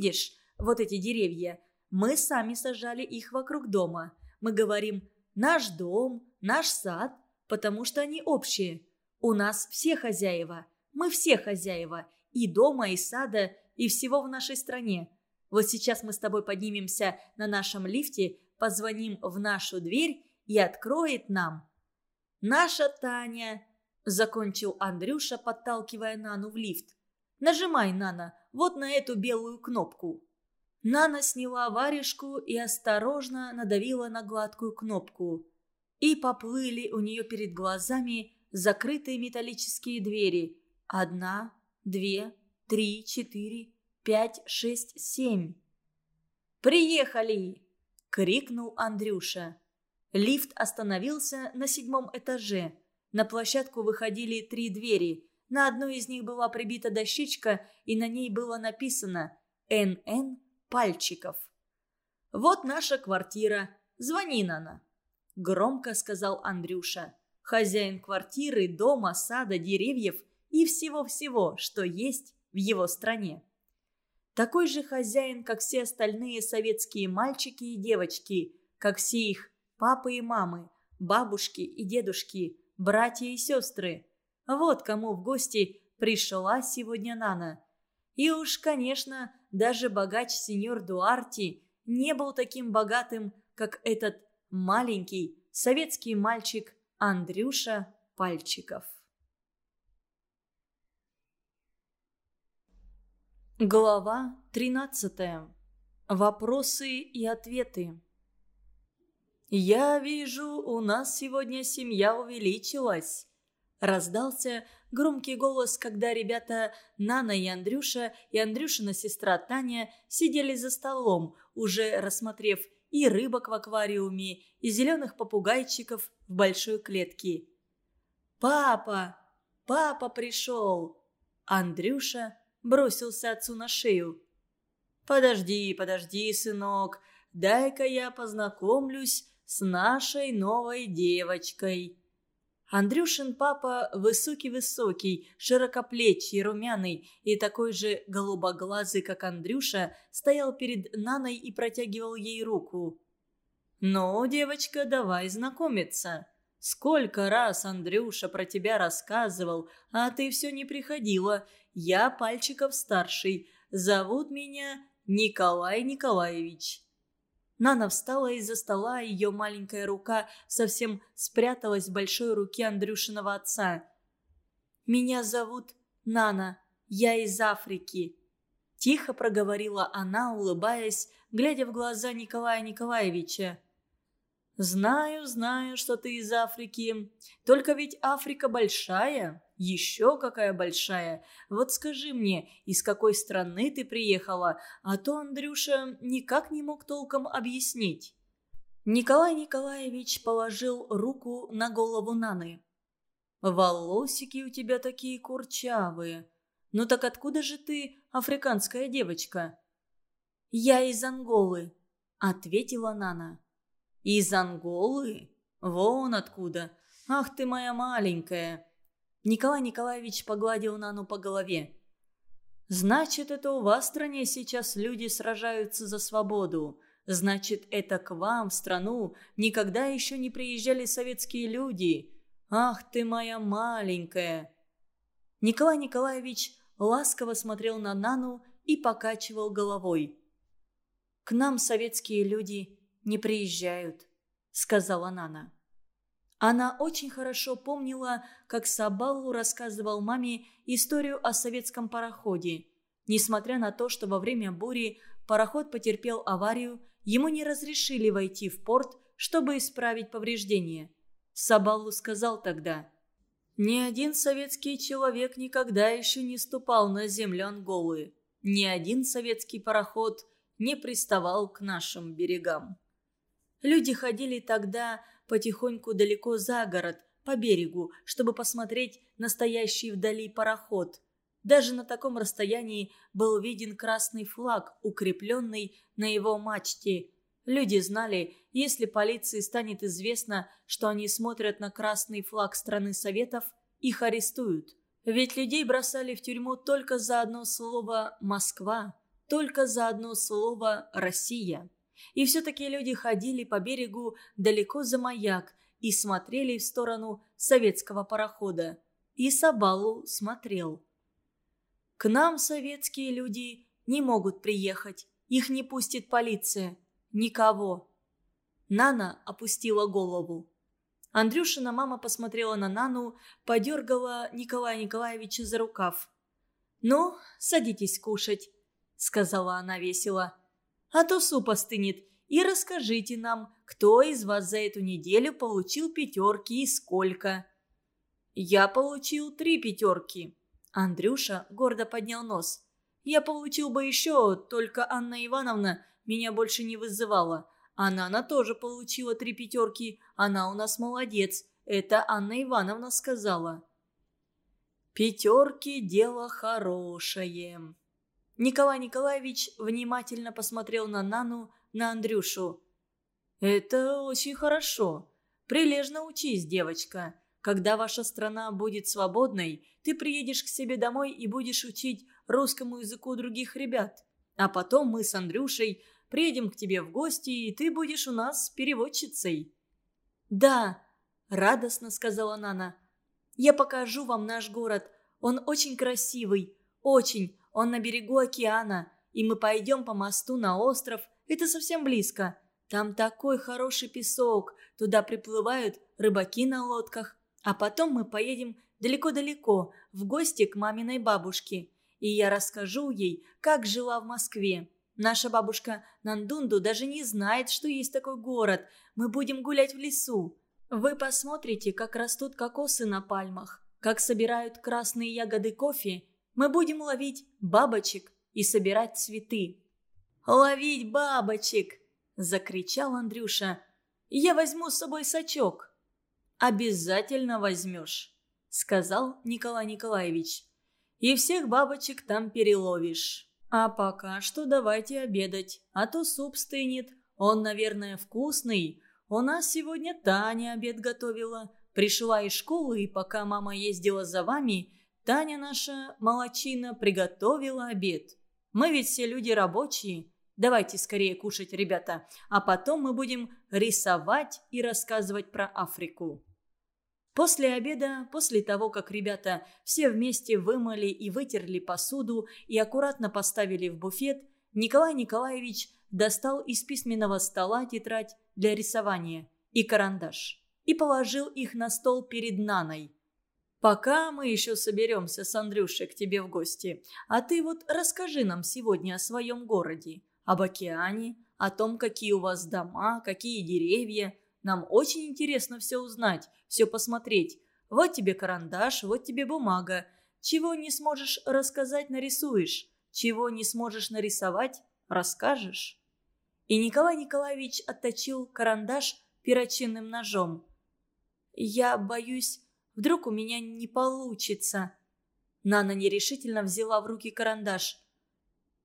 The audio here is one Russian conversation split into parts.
Видишь, вот эти деревья, мы сами сажали их вокруг дома. Мы говорим «наш дом», «наш сад», потому что они общие. У нас все хозяева, мы все хозяева, и дома, и сада, и всего в нашей стране. Вот сейчас мы с тобой поднимемся на нашем лифте, позвоним в нашу дверь и откроет нам. «Наша Таня!» – закончил Андрюша, подталкивая Нану в лифт. «Нажимай, Нана, вот на эту белую кнопку». Нана сняла варежку и осторожно надавила на гладкую кнопку. И поплыли у нее перед глазами закрытые металлические двери. Одна, две, три, четыре, пять, шесть, семь. «Приехали!» — крикнул Андрюша. Лифт остановился на седьмом этаже. На площадку выходили три двери. На одной из них была прибита дощечка, и на ней было написано «НН Пальчиков». «Вот наша квартира. Звони, Нана», — громко сказал Андрюша. Хозяин квартиры, дома, сада, деревьев и всего-всего, что есть в его стране. Такой же хозяин, как все остальные советские мальчики и девочки, как все их папы и мамы, бабушки и дедушки, братья и сестры. Вот кому в гости пришла сегодня Нана. И уж, конечно, даже богач сеньор Дуарти не был таким богатым, как этот маленький советский мальчик Андрюша Пальчиков. Глава 13. Вопросы и ответы. «Я вижу, у нас сегодня семья увеличилась», – раздался громкий голос, когда ребята Нана и Андрюша и Андрюшина сестра Таня сидели за столом, уже рассмотрев и рыбок в аквариуме, и зеленых попугайчиков в большой клетке. «Папа! Папа пришел!» Андрюша бросился отцу на шею. «Подожди, подожди, сынок, дай-ка я познакомлюсь с нашей новой девочкой». Андрюшин папа высокий-высокий, широкоплечий, румяный и такой же голубоглазый, как Андрюша, стоял перед Наной и протягивал ей руку. «Ну, девочка, давай знакомиться. Сколько раз Андрюша про тебя рассказывал, а ты все не приходила. Я Пальчиков-старший. Зовут меня Николай Николаевич». Нана встала из-за стола, ее маленькая рука совсем спряталась в большой руке Андрюшиного отца. «Меня зовут Нана. Я из Африки», – тихо проговорила она, улыбаясь, глядя в глаза Николая Николаевича. «Знаю, знаю, что ты из Африки. Только ведь Африка большая, еще какая большая. Вот скажи мне, из какой страны ты приехала, а то Андрюша никак не мог толком объяснить». Николай Николаевич положил руку на голову Наны. «Волосики у тебя такие курчавые. Ну так откуда же ты, африканская девочка?» «Я из Анголы», — ответила Нана. «Из Анголы? Вон откуда! Ах ты моя маленькая!» Николай Николаевич погладил Нану по голове. «Значит, это у вас в стране сейчас люди сражаются за свободу. Значит, это к вам в страну никогда еще не приезжали советские люди. Ах ты моя маленькая!» Николай Николаевич ласково смотрел на Нану и покачивал головой. «К нам советские люди не приезжают», — сказала Нана. Она очень хорошо помнила, как Сабалу рассказывал маме историю о советском пароходе. Несмотря на то, что во время бури пароход потерпел аварию, ему не разрешили войти в порт, чтобы исправить повреждения. Сабалу сказал тогда, «Ни один советский человек никогда еще не ступал на землю Анголы. Ни один советский пароход не приставал к нашим берегам». Люди ходили тогда потихоньку далеко за город, по берегу, чтобы посмотреть настоящий вдали пароход. Даже на таком расстоянии был виден красный флаг, укрепленный на его мачте. Люди знали, если полиции станет известно, что они смотрят на красный флаг страны Советов, их арестуют. Ведь людей бросали в тюрьму только за одно слово «Москва». только за одно слово «Россия». И все-таки люди ходили по берегу далеко за маяк и смотрели в сторону советского парохода. И Сабалу смотрел. К нам советские люди не могут приехать. Их не пустит полиция. Никого. Нана опустила голову. Андрюшина мама посмотрела на Нану, подергала Николая Николаевича за рукав. «Ну, садитесь кушать», — сказала она весело. «А то суп остынет, и расскажите нам, кто из вас за эту неделю получил пятерки и сколько?» «Я получил три пятерки». Андрюша гордо поднял нос. «Я получил бы еще, только Анна Ивановна меня больше не вызывала. Она, она тоже получила три пятерки. Она у нас молодец. Это Анна Ивановна сказала». «Пятерки – дело хорошее». Николай Николаевич внимательно посмотрел на Нану, на Андрюшу. «Это очень хорошо. Прилежно учись, девочка. Когда ваша страна будет свободной, ты приедешь к себе домой и будешь учить русскому языку других ребят. А потом мы с Андрюшей приедем к тебе в гости, и ты будешь у нас переводчицей». «Да», — радостно сказала Нана. «Я покажу вам наш город. Он очень красивый. Очень. Он на берегу океана. И мы пойдем по мосту на остров. Это совсем близко. Там такой хороший песок. Туда приплывают рыбаки на лодках. А потом мы поедем далеко-далеко, в гости к маминой бабушке. И я расскажу ей, как жила в Москве. Наша бабушка Нандунду даже не знает, что есть такой город. Мы будем гулять в лесу. Вы посмотрите, как растут кокосы на пальмах, как собирают красные ягоды кофе. Мы будем ловить бабочек и собирать цветы. «Ловить бабочек!» – закричал Андрюша. «Я возьму с собой сачок» обязательно возьмешь», — сказал Николай Николаевич. «И всех бабочек там переловишь. А пока что давайте обедать, а то суп стынет. Он, наверное, вкусный. У нас сегодня Таня обед готовила. Пришла из школы, и пока мама ездила за вами, Таня наша молочина приготовила обед. Мы ведь все люди рабочие. Давайте скорее кушать, ребята, а потом мы будем рисовать и рассказывать про Африку». После обеда, после того, как ребята все вместе вымыли и вытерли посуду и аккуратно поставили в буфет, Николай Николаевич достал из письменного стола тетрадь для рисования и карандаш и положил их на стол перед Наной. «Пока мы еще соберемся с Андрюшей к тебе в гости, а ты вот расскажи нам сегодня о своем городе, об океане, о том, какие у вас дома, какие деревья, нам очень интересно все узнать, все посмотреть. Вот тебе карандаш, вот тебе бумага. Чего не сможешь рассказать, нарисуешь. Чего не сможешь нарисовать, расскажешь». И Николай Николаевич отточил карандаш перочинным ножом. «Я боюсь, вдруг у меня не получится». Нана нерешительно взяла в руки карандаш.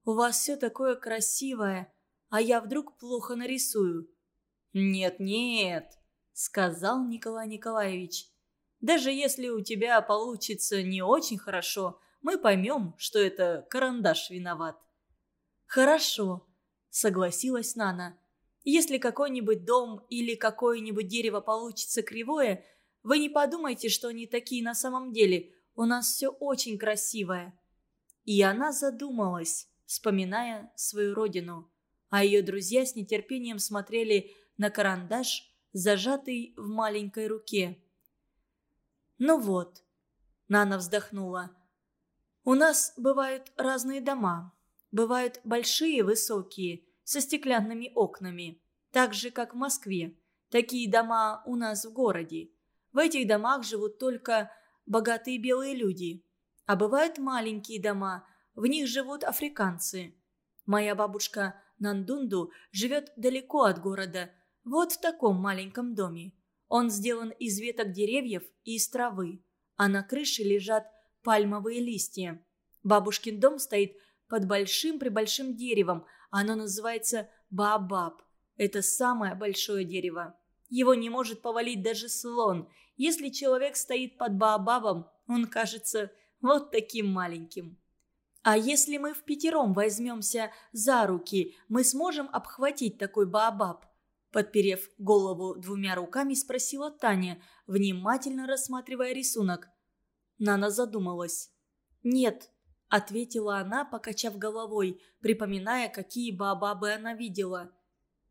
«У вас все такое красивое, а я вдруг плохо нарисую. «Нет-нет», — сказал Николай Николаевич. «Даже если у тебя получится не очень хорошо, мы поймем, что это карандаш виноват». «Хорошо», — согласилась Нана. «Если какой-нибудь дом или какое-нибудь дерево получится кривое, вы не подумайте, что они такие на самом деле. У нас все очень красивое». И она задумалась, вспоминая свою родину. А ее друзья с нетерпением смотрели на карандаш, зажатый в маленькой руке. «Ну вот», — Нана вздохнула, — «у нас бывают разные дома. Бывают большие, высокие, со стеклянными окнами, так же, как в Москве. Такие дома у нас в городе. В этих домах живут только богатые белые люди. А бывают маленькие дома, в них живут африканцы. Моя бабушка Нандунду живет далеко от города, вот в таком маленьком доме. Он сделан из веток деревьев и из травы, а на крыше лежат пальмовые листья. Бабушкин дом стоит под большим-пребольшим деревом, оно называется Баобаб. Это самое большое дерево. Его не может повалить даже слон. Если человек стоит под Баобабом, он кажется вот таким маленьким. А если мы в пятером возьмемся за руки, мы сможем обхватить такой баобаб?» Подперев голову двумя руками, спросила Таня, внимательно рассматривая рисунок. Нана задумалась. «Нет», — ответила она, покачав головой, припоминая, какие баобабы она видела.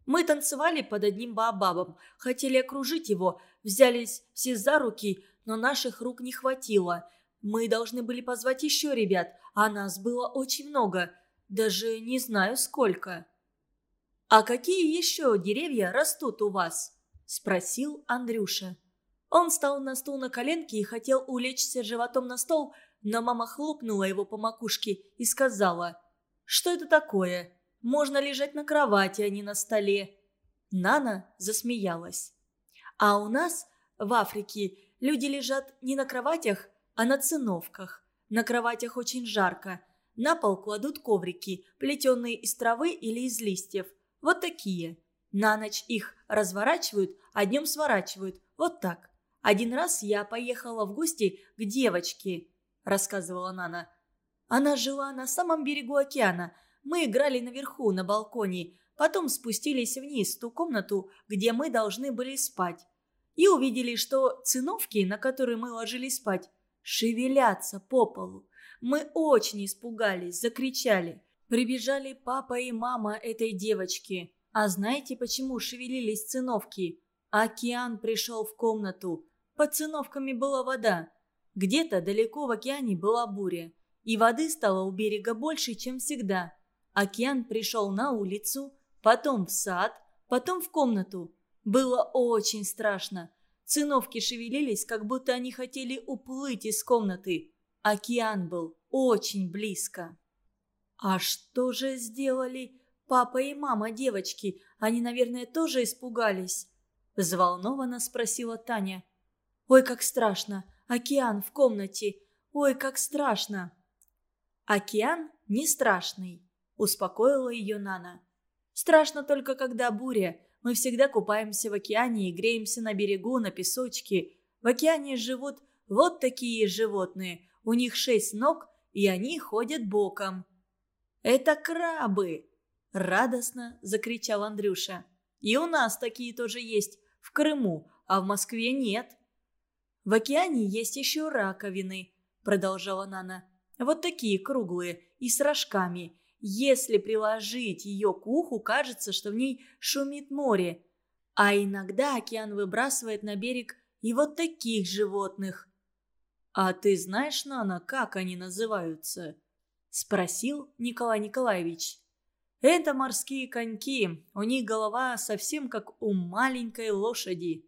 «Мы танцевали под одним баобабом, хотели окружить его, взялись все за руки, но наших рук не хватило. Мы должны были позвать еще ребят, а нас было очень много. Даже не знаю сколько». «А какие еще деревья растут у вас?» – спросил Андрюша. Он встал на стул на коленке и хотел улечься животом на стол, но мама хлопнула его по макушке и сказала, «Что это такое? Можно лежать на кровати, а не на столе». Нана засмеялась. «А у нас в Африке люди лежат не на кроватях, а на циновках. На кроватях очень жарко. На пол кладут коврики, плетеные из травы или из листьев. Вот такие. На ночь их разворачивают, а днем сворачивают. Вот так. Один раз я поехала в гости к девочке, рассказывала Нана. Она жила на самом берегу океана. Мы играли наверху, на балконе. Потом спустились вниз, в ту комнату, где мы должны были спать. И увидели, что циновки, на которые мы ложились спать, шевелятся по полу. Мы очень испугались, закричали. Прибежали папа и мама этой девочки. А знаете, почему шевелились циновки? Океан пришел в комнату. Под циновками была вода. Где-то далеко в океане была буря. И воды стало у берега больше, чем всегда. Океан пришел на улицу, потом в сад, потом в комнату. Было очень страшно. Циновки шевелились, как будто они хотели уплыть из комнаты. Океан был очень близко. «А что же сделали папа и мама девочки? Они, наверное, тоже испугались?» Взволнованно спросила Таня. «Ой, как страшно! Океан в комнате! Ой, как страшно!» «Океан не страшный», – успокоила ее Нана. «Страшно только, когда буря, мы всегда купаемся в океане и греемся на берегу, на песочке. В океане живут вот такие животные. У них шесть ног, и они ходят боком. «Это крабы!» – радостно закричал Андрюша. «И у нас такие тоже есть, в Крыму, а в Москве нет». «В океане есть еще раковины», – продолжала Нана. «Вот такие круглые и с рожками. Если приложить ее к уху, кажется, что в ней шумит море. А иногда океан выбрасывает на берег и вот таких животных. «А ты знаешь, Нана, как они называются?» – спросил Николай Николаевич. «Это морские коньки. У них голова совсем как у маленькой лошади».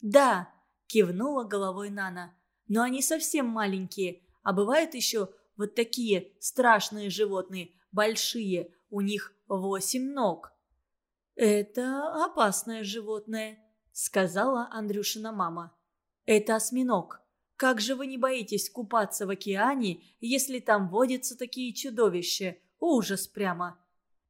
«Да», – кивнула головой Нана. «Но они совсем маленькие. А бывают еще вот такие страшные животные, большие, у них восемь ног». «Это опасное животное», — сказала Андрюшина мама. «Это осьминог. Как же вы не боитесь купаться в океане, если там водятся такие чудовища? Ужас прямо!»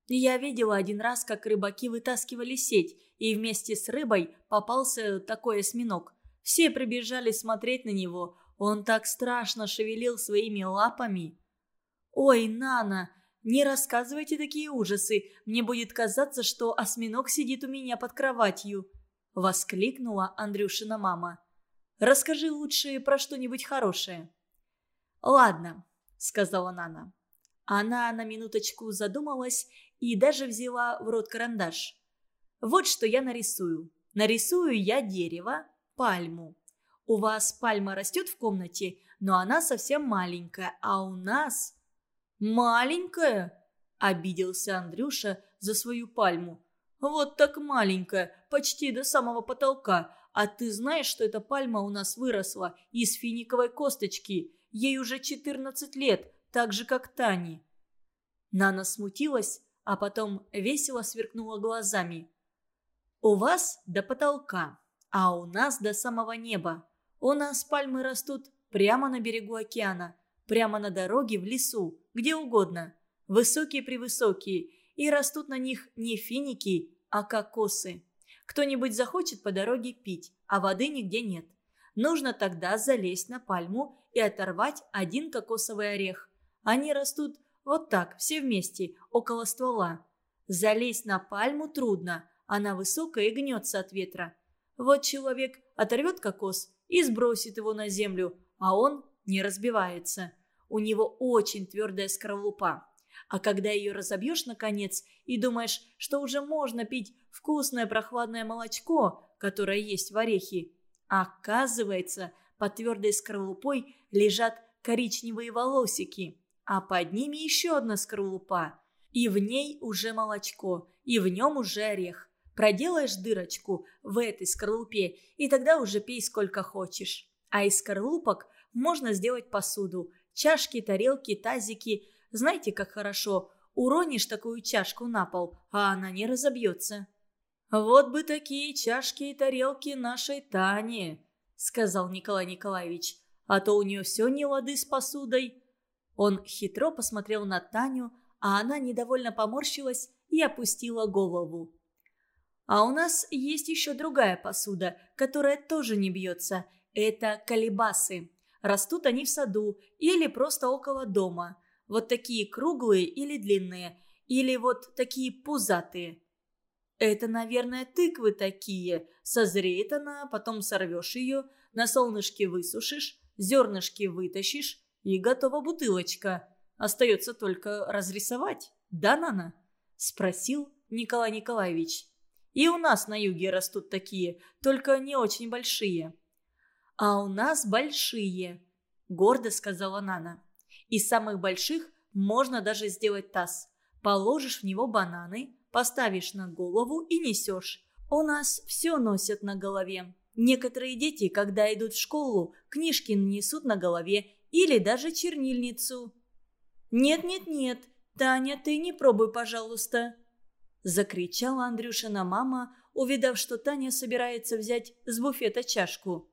Я видела один раз, как рыбаки вытаскивали сеть, и вместе с рыбой попался такой осьминог. Все прибежали смотреть на него. Он так страшно шевелил своими лапами. «Ой, Нана, не рассказывайте такие ужасы. Мне будет казаться, что осьминог сидит у меня под кроватью», — воскликнула Андрюшина мама. «Расскажи лучше про что-нибудь хорошее». «Ладно», — сказала Нана. Она на минуточку задумалась и даже взяла в рот карандаш. «Вот что я нарисую. Нарисую я дерево, пальму. У вас пальма растет в комнате, но она совсем маленькая, а у нас «Маленькая?» – обиделся Андрюша за свою пальму. «Вот так маленькая, почти до самого потолка. А ты знаешь, что эта пальма у нас выросла из финиковой косточки? Ей уже 14 лет, так же, как Тани». Нана смутилась, а потом весело сверкнула глазами. «У вас до потолка, а у нас до самого неба. У нас пальмы растут прямо на берегу океана, прямо на дороге в лесу где угодно, высокие-превысокие, и растут на них не финики, а кокосы. Кто-нибудь захочет по дороге пить, а воды нигде нет. Нужно тогда залезть на пальму и оторвать один кокосовый орех. Они растут Вот так, все вместе, около ствола. Залезть на пальму трудно, она высокая и гнется от ветра. Вот человек оторвет кокос и сбросит его на землю, а он не разбивается. У него очень твердая скорлупа. А когда ее разобьешь наконец и думаешь, что уже можно пить вкусное прохладное молочко, которое есть в орехе, оказывается, под твердой скорлупой лежат коричневые волосики, а под ними еще одна скорлупа. И в ней уже молочко, и в нем уже орех. Проделаешь дырочку в этой скорлупе, и тогда уже пей сколько хочешь. А из скорлупок можно сделать посуду. Чашки, тарелки, тазики. Знаете, как хорошо. Уронишь такую чашку на пол, а она не разобьется. «Вот бы такие чашки и тарелки нашей Тане», — сказал Николай Николаевич. «А то у нее все не лады с посудой». Он хитро посмотрел на Таню, а она недовольно поморщилась и опустила голову. А у нас есть еще другая посуда, которая тоже не бьется. Это колебасы. Растут они в саду или просто около дома. Вот такие круглые или длинные, или вот такие пузатые. Это, наверное, тыквы такие. Созреет она, потом сорвешь ее, на солнышке высушишь, зернышки вытащишь, и готова бутылочка. Остается только разрисовать. Да, Нана?» – спросил Николай Николаевич. И у нас на юге растут такие, только не очень большие». «А у нас большие», — гордо сказала Нана. «Из самых больших можно даже сделать таз. Положишь в него бананы, поставишь на голову и несешь. У нас все носят на голове. Некоторые дети, когда идут в школу, книжки несут на голове или даже чернильницу». «Нет-нет-нет, Таня, ты не пробуй, пожалуйста», Закричала Андрюшина мама, увидав, что Таня собирается взять с буфета чашку.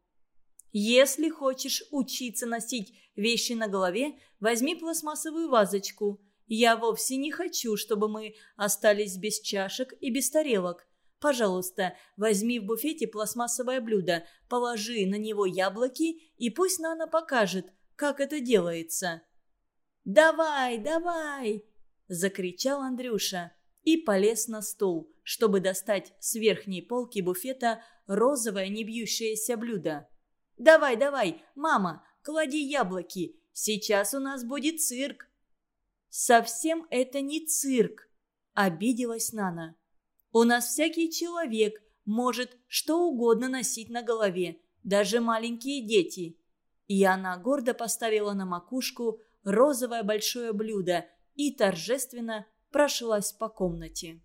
«Если хочешь учиться носить вещи на голове, возьми пластмассовую вазочку. Я вовсе не хочу, чтобы мы остались без чашек и без тарелок. Пожалуйста, возьми в буфете пластмассовое блюдо, положи на него яблоки и пусть Нана покажет, как это делается». «Давай, давай!» – закричал Андрюша и полез на стол, чтобы достать с верхней полки буфета розовое небьющееся блюдо. «Давай, давай, мама, клади яблоки, сейчас у нас будет цирк». «Совсем это не цирк», — обиделась Нана. «У нас всякий человек может что угодно носить на голове, даже маленькие дети». И она гордо поставила на макушку розовое большое блюдо и торжественно прошлась по комнате.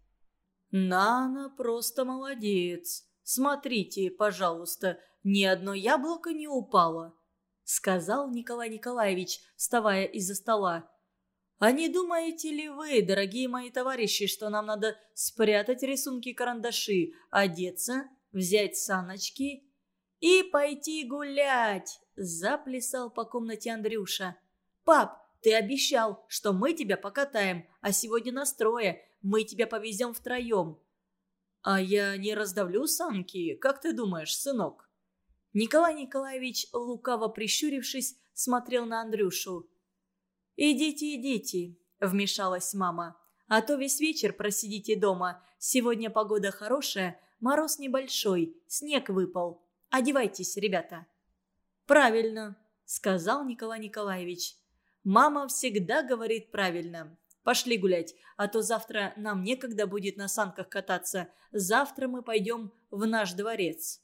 «Нана просто молодец. Смотрите, пожалуйста, ни одно яблоко не упало», — сказал Николай Николаевич, вставая из-за стола. «А не думаете ли вы, дорогие мои товарищи, что нам надо спрятать рисунки-карандаши, одеться, взять саночки и пойти гулять?» – заплясал по комнате Андрюша. «Пап, ты обещал, что мы тебя покатаем, а сегодня настрое. Мы тебя повезем втроем». «А я не раздавлю санки, как ты думаешь, сынок?» Николай Николаевич, лукаво прищурившись, смотрел на Андрюшу. «Идите, идите», — вмешалась мама. «А то весь вечер просидите дома. Сегодня погода хорошая, мороз небольшой, снег выпал. Одевайтесь, ребята». «Правильно», — сказал Николай Николаевич. Мама всегда говорит правильно. Пошли гулять, а то завтра нам некогда будет на санках кататься. Завтра мы пойдем в наш дворец».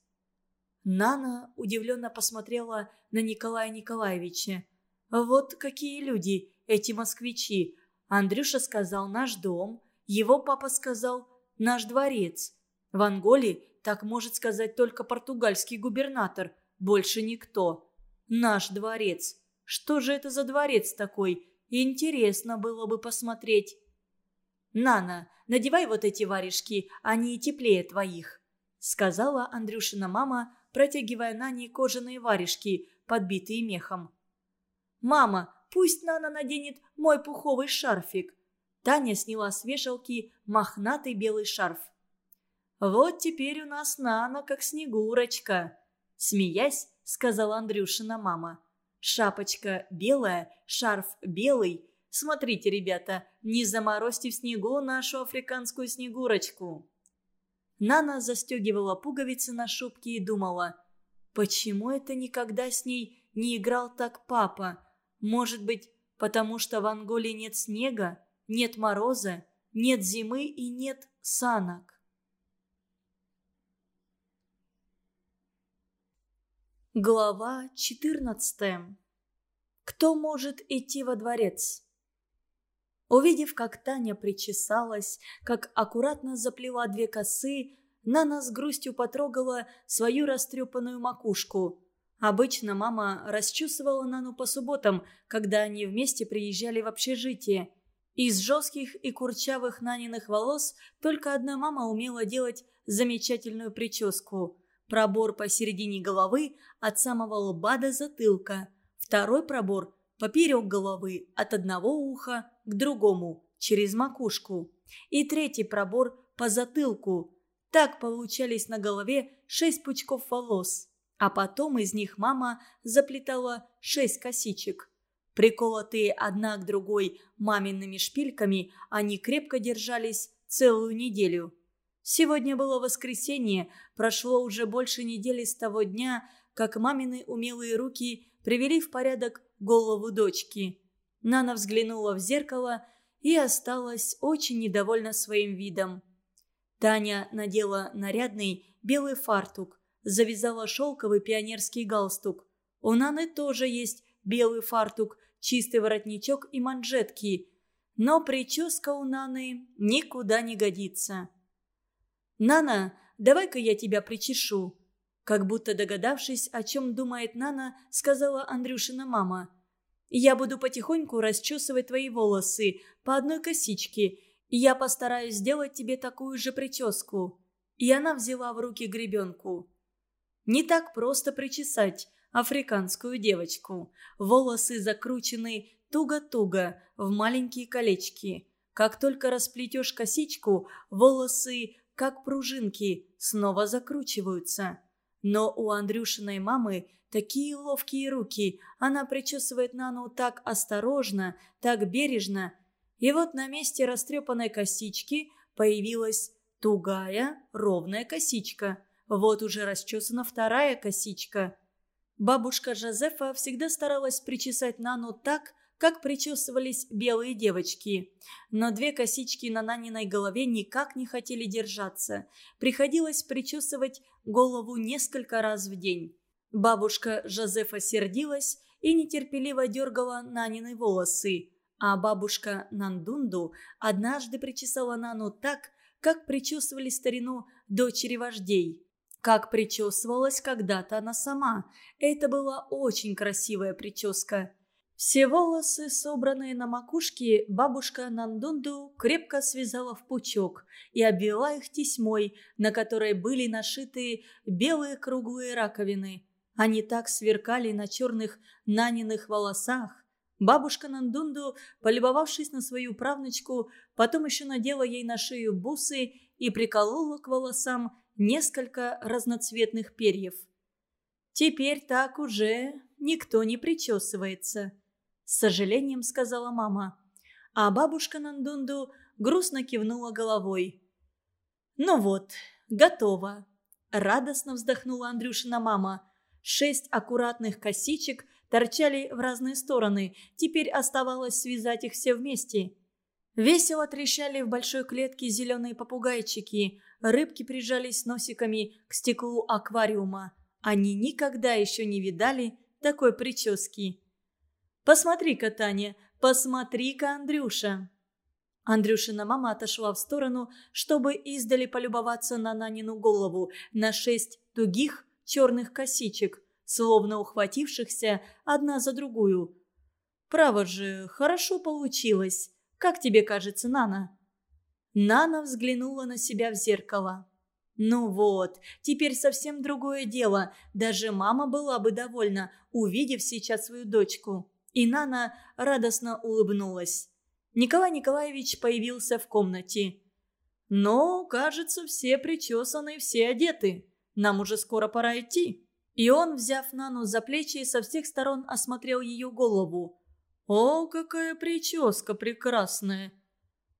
Нана удивленно посмотрела на Николая Николаевича. «Вот какие люди, эти москвичи. Андрюша сказал «наш дом», его папа сказал «наш дворец». В Анголе так может сказать только португальский губернатор, больше никто. «Наш дворец». Что же это за дворец такой? Интересно было бы посмотреть. «Нана, надевай вот эти варежки, они теплее твоих», — сказала Андрюшина мама, протягивая Нане кожаные варежки, подбитые мехом. «Мама, пусть Нана наденет мой пуховый шарфик». Таня сняла с вешалки мохнатый белый шарф. «Вот теперь у нас Нана как снегурочка», — смеясь, сказала Андрюшина мама. Шапочка белая, шарф белый, Смотрите, ребята, не заморозьте в снегу нашу африканскую снегурочку». Нана застегивала пуговицы на шубке и думала, почему это никогда с ней не играл так папа? Может быть, потому что в Анголе нет снега, нет мороза, нет зимы и нет санок. Глава 14. Кто может идти во дворец? Увидев, как Таня причесалась, как аккуратно заплела две косы, Нана с грустью потрогала свою растрепанную макушку. Обычно мама расчесывала Нану по субботам, когда они вместе приезжали в общежитие. Из жестких и курчавых Наниных волос только одна мама умела делать замечательную прическу. Пробор посередине головы от самого лба до затылка. Второй пробор поперек головы от одного уха к другому, через макушку. И третий пробор по затылку. Так получались на голове шесть пучков волос. А потом из них мама заплетала шесть косичек. Приколотые одна к другой мамиными шпильками, они крепко держались целую неделю. Сегодня было воскресенье, прошло уже больше недели с того дня, как мамины умелые руки привели в порядок голову дочки. Нана взглянула в зеркало и осталась очень недовольна своим видом. Таня надела нарядный белый фартук, завязала шелковый пионерский галстук. У Наны тоже есть белый фартук, чистый воротничок и манжетки. Но прическа у Наны никуда не годится. «Нана, давай-ка я тебя причешу», как будто догадавшись, о чем думает Нана, сказала Андрюшина мама. «Я буду потихоньку расчесывать твои волосы по одной косичке, и я постараюсь сделать тебе такую же прическу». И она взяла в руки гребенку. Не так просто причесать африканскую девочку. Волосы закручены туго-туго в маленькие колечки. Как только расплетешь косичку, волосы, как пружинки, снова закручиваются. Но у Андрюшиной мамы такие ловкие руки. Она причесывает Нану так осторожно, так бережно. И вот на месте растрепанной косички появилась тугая, ровная косичка. Вот уже расчесана вторая косичка. Бабушка Жозефа всегда старалась причесать Нану так, как причесывались белые девочки. Но две косички на Наниной голове никак не хотели держаться. Приходилось причесывать голову несколько раз в день. Бабушка Жозефа сердилась и нетерпеливо дергала Нанины волосы, а бабушка Нандунду однажды причесала Нану так, как причесывали старину дочери вождей. Как причесывалась когда-то она сама. Это была очень красивая прическа. Все волосы, собранные на макушке, бабушка Нандунду крепко связала в пучок и обвела их тесьмой, на которой были нашиты белые круглые раковины. Они так сверкали на черных наниных волосах. Бабушка Нандунду, полюбовавшись на свою правнучку, потом еще надела ей на шею бусы и приколола к волосам несколько разноцветных перьев. «Теперь так уже никто не причесывается», с сожалением сказала мама. А бабушка Нандунду грустно кивнула головой. «Ну вот, готово!» Радостно вздохнула Андрюшина мама. Шесть аккуратных косичек торчали в разные стороны. Теперь оставалось связать их все вместе. Весело трещали в большой клетке зеленые попугайчики. Рыбки прижались носиками к стеклу аквариума. Они никогда еще не видали такой прически. «Посмотри-ка, Таня, посмотри-ка, Андрюша!» Андрюшина мама отошла в сторону, чтобы издали полюбоваться на Нанину голову, на шесть тугих черных косичек, словно ухватившихся одна за другую. «Право же, хорошо получилось. Как тебе кажется, Нана?» Нана взглянула на себя в зеркало. Ну вот, теперь совсем другое дело. Даже мама была бы довольна, увидев сейчас свою дочку. И Нана радостно улыбнулась. Николай Николаевич появился в комнате. «Но, кажется, все причесаны, все одеты. Нам уже скоро пора идти». И он, взяв Нану за плечи, со всех сторон осмотрел ее голову. О, какая прическа прекрасная!»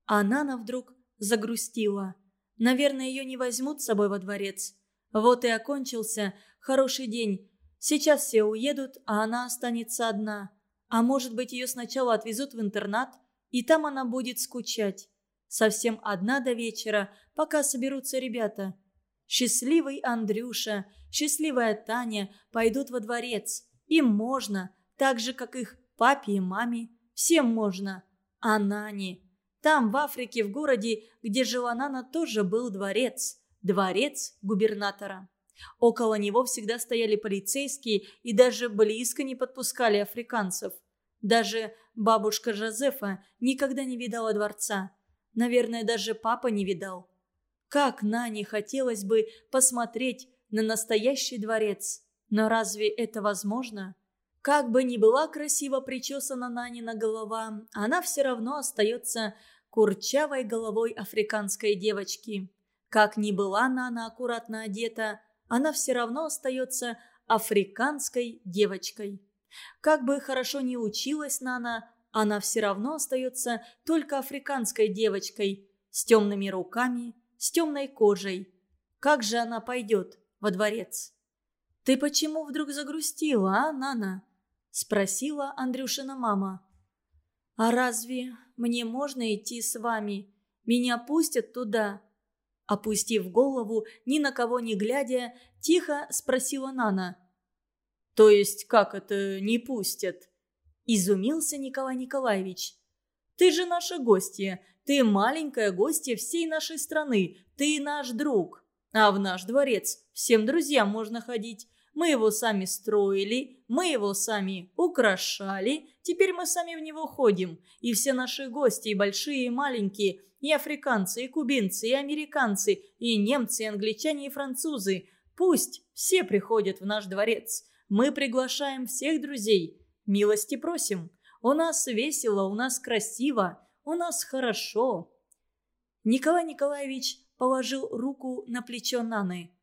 А Нана вдруг загрустила. Наверное, ее не возьмут с собой во дворец. Вот и окончился хороший день. Сейчас все уедут, а она останется одна. А может быть, ее сначала отвезут в интернат, и там она будет скучать. Совсем одна до вечера, пока соберутся ребята. Счастливый Андрюша, счастливая Таня пойдут во дворец. Им можно, так же, как их папе и маме. Всем можно. А Нане? Там, в Африке, в городе, где жила Нана, тоже был дворец. Дворец губернатора. Около него всегда стояли полицейские и даже близко не подпускали африканцев. Даже бабушка Жозефа никогда не видала дворца. Наверное, даже папа не видал. Как Нане хотелось бы посмотреть на настоящий дворец. Но разве это возможно? Как бы ни была красиво причесана Нанина голова, она все равно остается курчавой головой африканской девочки. Как ни была Нана аккуратно одета, она все равно остается африканской девочкой. Как бы хорошо ни училась Нана, она все равно остается только африканской девочкой, с темными руками, с темной кожей. Как же она пойдет во дворец? «Ты почему вдруг загрустила, а, Нана?» – спросила Андрюшина мама. «А разве мне можно идти с вами? Меня пустят туда?» Опустив голову, ни на кого не глядя, тихо спросила Нана. «То есть как это не пустят?» Изумился Николай Николаевич. «Ты же наша гостья, ты маленькая гостья всей нашей страны, ты наш друг. А в наш дворец всем друзьям можно ходить. Мы его сами строили, мы его сами украшали, теперь мы сами в него ходим. И все наши гости, и большие, и маленькие, и африканцы, и кубинцы, и американцы, и немцы, и англичане, и французы. Пусть все приходят в наш дворец. Мы приглашаем всех друзей. Милости просим. У нас весело, у нас красиво, у нас хорошо». Николай Николаевич положил руку на плечо Наны.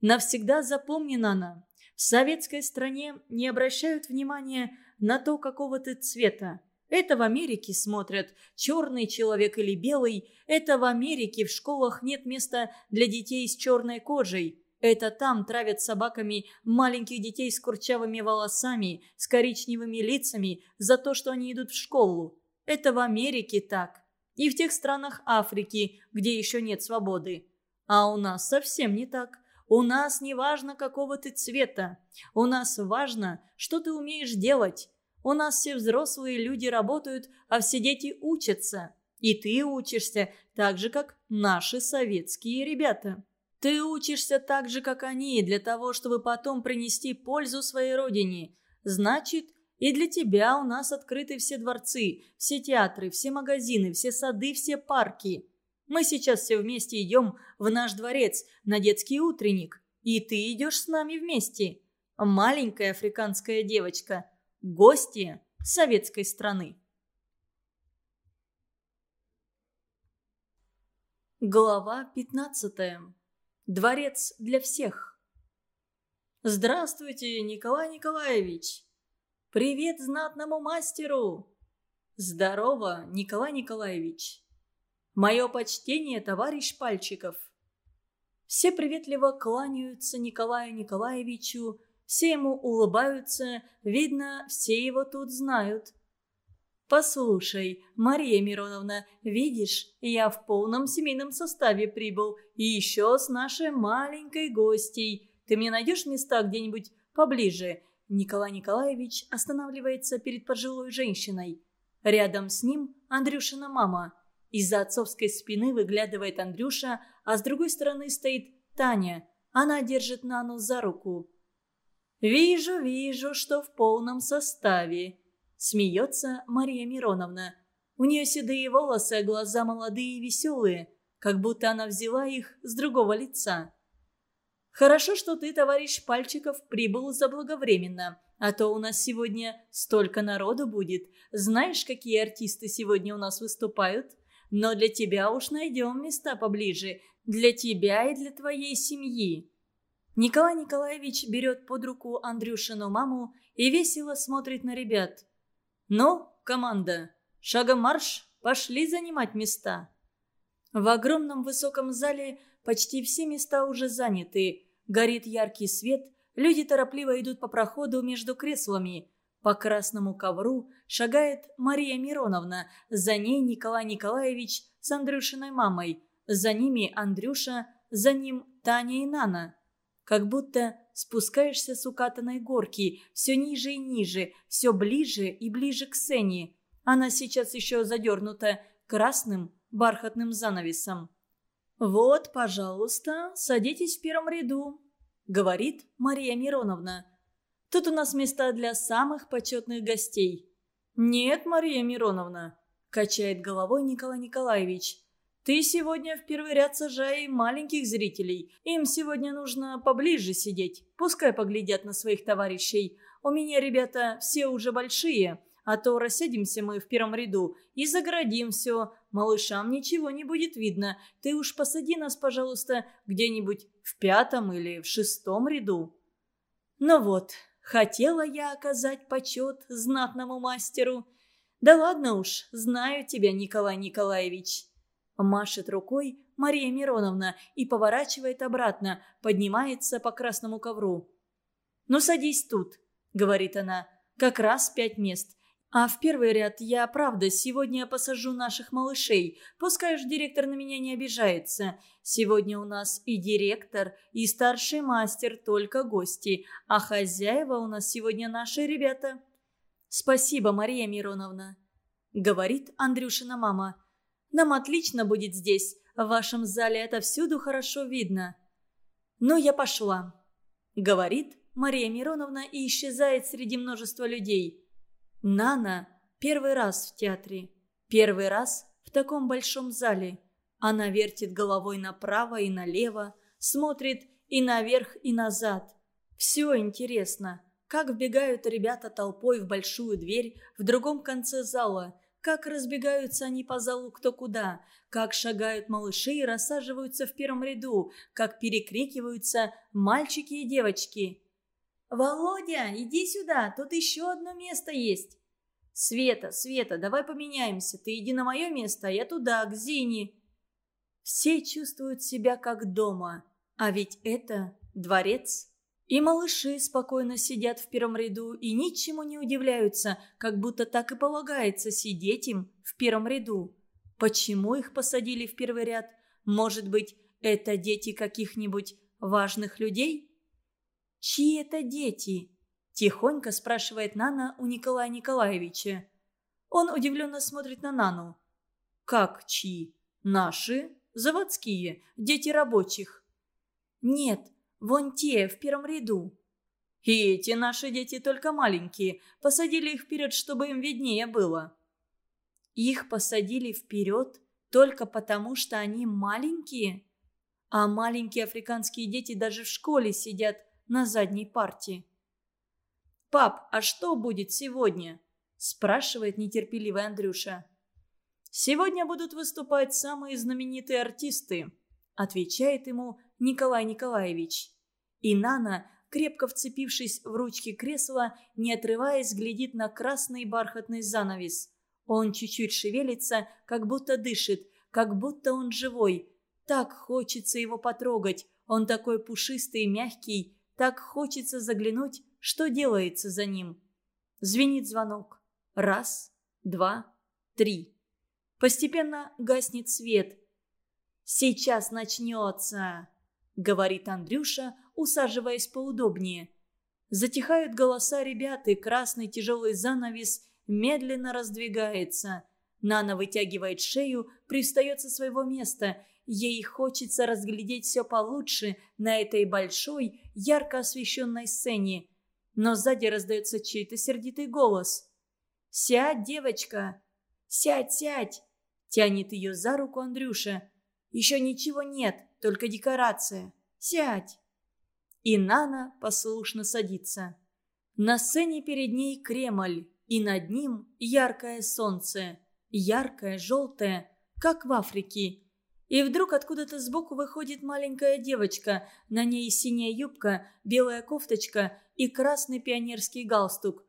«Навсегда запомни, Нана, в советской стране не обращают внимания на то, какого ты цвета. Это в Америке смотрят, черный человек или белый. Это в Америке в школах нет места для детей с черной кожей. Это там травят собаками маленьких детей с курчавыми волосами, с коричневыми лицами за то, что они идут в школу. Это в Америке так. И в тех странах Африки, где еще нет свободы. А у нас совсем не так. У нас не важно, какого ты цвета. У нас важно, что ты умеешь делать. У нас все взрослые люди работают, а все дети учатся. И ты учишься так же, как наши советские ребята. Ты учишься так же, как они, для того, чтобы потом принести пользу своей родине. Значит, и для тебя у нас открыты все дворцы, все театры, все магазины, все сады, все парки. Мы сейчас все вместе идем в наш дворец на детский утренник, и ты идешь с нами вместе. Маленькая африканская девочка – Гости советской страны. Глава 15. Дворец для всех. Здравствуйте, Николай Николаевич. Привет знатному мастеру. Здорово, Николай Николаевич. Мое почтение, товарищ Пальчиков. Все приветливо кланяются Николаю Николаевичу, все ему улыбаются, видно, все его тут знают. «Послушай, Мария Мироновна, видишь, я в полном семейном составе прибыл, и еще с нашей маленькой гостей. Ты мне найдешь места где-нибудь поближе?» Николай Николаевич останавливается перед пожилой женщиной. Рядом с ним Андрюшина мама. Из-за отцовской спины выглядывает Андрюша, а с другой стороны стоит Таня. Она держит Нану за руку. «Вижу, вижу, что в полном составе», – смеется Мария Мироновна. У нее седые волосы, а глаза молодые и веселые, как будто она взяла их с другого лица. «Хорошо, что ты, товарищ Пальчиков, прибыл заблаговременно, а то у нас сегодня столько народу будет. Знаешь, какие артисты сегодня у нас выступают? Но для тебя уж найдем места поближе, для тебя и для твоей семьи». Николай Николаевич берет под руку Андрюшину маму и весело смотрит на ребят. «Ну, команда, шагом марш, пошли занимать места». В огромном высоком зале почти все места уже заняты. Горит яркий свет, люди торопливо идут по проходу между креслами. По красному ковру шагает Мария Мироновна, за ней Николай Николаевич с Андрюшиной мамой, за ними Андрюша, за ним Таня и Нана. Как будто спускаешься с укатанной горки, все ниже и ниже, все ближе и ближе к сцене. Она сейчас еще задернута красным бархатным занавесом. «Вот, пожалуйста, садитесь в первом ряду», — говорит Мария Мироновна. «Тут у нас места для самых почетных гостей». «Нет, Мария Мироновна», — качает головой Николай Николаевич. «Ты сегодня в первый ряд сажай маленьких зрителей. Им сегодня нужно поближе сидеть. Пускай поглядят на своих товарищей. У меня ребята все уже большие, а то рассядемся мы в первом ряду и загородим все. Малышам ничего не будет видно. Ты уж посади нас, пожалуйста, где-нибудь в пятом или в шестом ряду». Ну вот, хотела я оказать почет знатному мастеру. Да ладно уж, знаю тебя, Николай Николаевич. Машет рукой Мария Мироновна и поворачивает обратно, поднимается по красному ковру. «Ну, садись тут», — говорит она, — «как раз пять мест. А в первый ряд я, правда, сегодня посажу наших малышей. Пускай уж директор на меня не обижается. Сегодня у нас и директор, и старший мастер, только гости. А хозяева у нас сегодня наши ребята. Спасибо, Мария Мироновна, говорит Андрюшина мама. Нам отлично будет здесь. В вашем зале это всюду хорошо видно. Ну, я пошла, говорит Мария Мироновна и исчезает среди множества людей. Нана первый раз в театре, первый раз в таком большом зале. Она вертит головой направо и налево, смотрит и наверх, и назад. Все интересно. Как вбегают ребята толпой в большую дверь в другом конце зала, как разбегаются они по залу кто куда, как шагают малыши и рассаживаются в первом ряду, как перекрикиваются мальчики и девочки. «Володя, иди сюда, тут еще одно место есть!» «Света, Света, давай поменяемся, ты иди на мое место, а я туда, к Зине!» Все чувствуют себя как дома, а ведь это дворец. И малыши спокойно сидят в первом ряду и ничему не удивляются, как будто так и полагается сидеть им в первом ряду. Почему их посадили в первый ряд? Может быть, это дети каких-нибудь важных людей? Чьи это дети? Тихонько спрашивает Нана у Николая Николаевича. Он удивленно смотрит на Нану. «Как чьи? Наши? Заводские? Дети рабочих?» «Нет, вон те, в первом ряду». «И эти наши дети только маленькие. Посадили их вперед, чтобы им виднее было». «Их посадили вперед только потому, что они маленькие?» А маленькие африканские дети даже в школе сидят на задней парте. «Пап, а что будет сегодня?» – спрашивает нетерпеливый Андрюша. «Сегодня будут выступать самые знаменитые артисты», – отвечает ему Николай Николаевич. И Нана, крепко вцепившись в ручки кресла, не отрываясь, глядит на красный бархатный занавес. Он чуть-чуть шевелится, как будто дышит, как будто он живой. Так хочется его потрогать, он такой пушистый и мягкий, так хочется заглянуть, что делается за ним. Звенит звонок. Раз, два, три. Постепенно гаснет свет. «Сейчас начнется», — говорит Андрюша, усаживаясь поудобнее. Затихают голоса ребят, и красный тяжелый занавес медленно раздвигается. Нана вытягивает шею, пристает со своего места — Ей хочется разглядеть все получше на этой большой, ярко освещенной сцене. Но сзади раздается чей-то сердитый голос. «Сядь, девочка! Сядь, сядь!» Тянет ее за руку Андрюша. «Еще ничего нет, только декорация. Сядь!» И Нана послушно садится. На сцене перед ней Кремль, и над ним яркое солнце. Яркое, желтое, как в Африке. И вдруг откуда-то сбоку выходит маленькая девочка. На ней синяя юбка, белая кофточка и красный пионерский галстук.